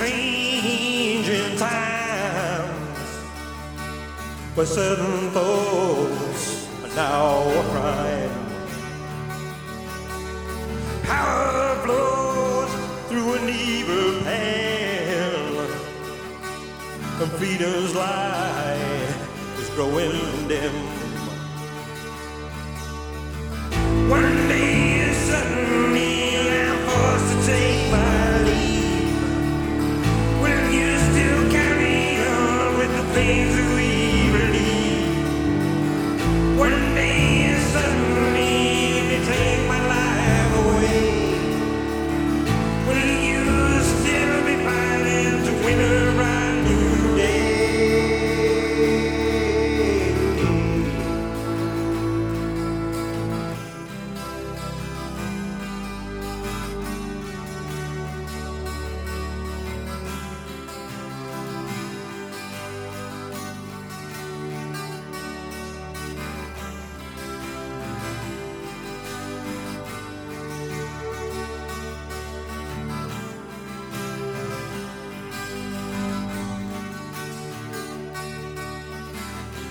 changing times where certain thoughts are now a crime. Power flows through an evil pan, and freedom's light is growing dim.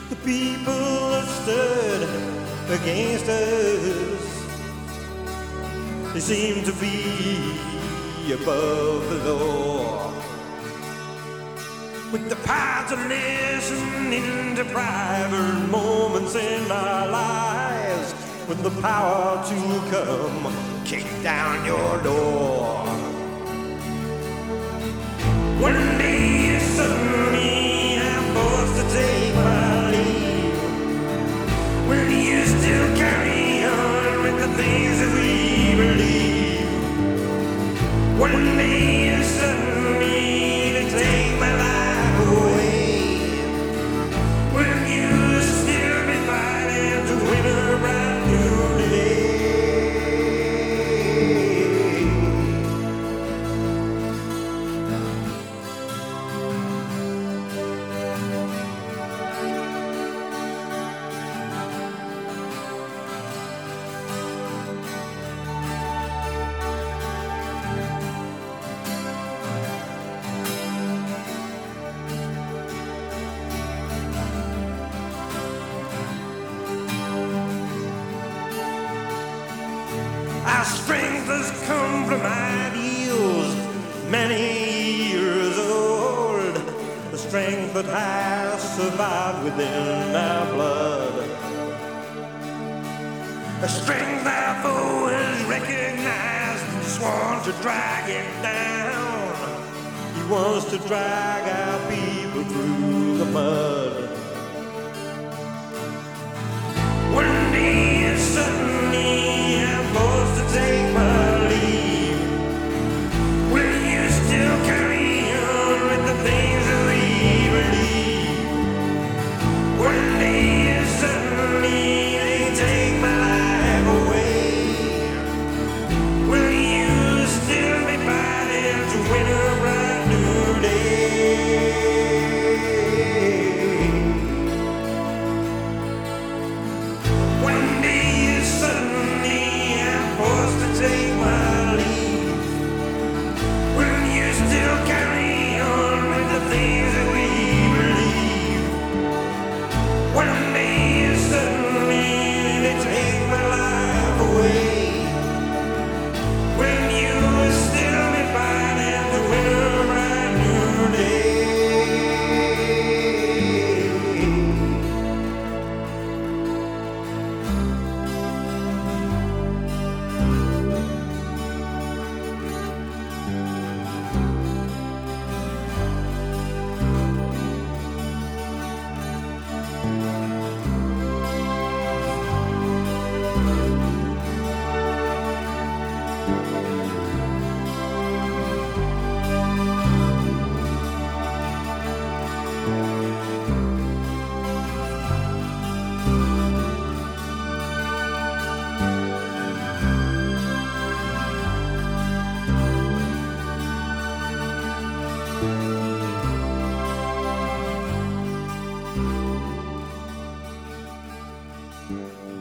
The people have stood against us. They seem to be above the law. With the power to listen into private moments in our lives. With the power to come kick down your door. One day suddenly things that we believe? One day strength has come from ideals many years old. The strength that has survived within our blood. The strength foe has recognized and sworn to drag it down. He wants to drag our people through the mud. Mm-hmm.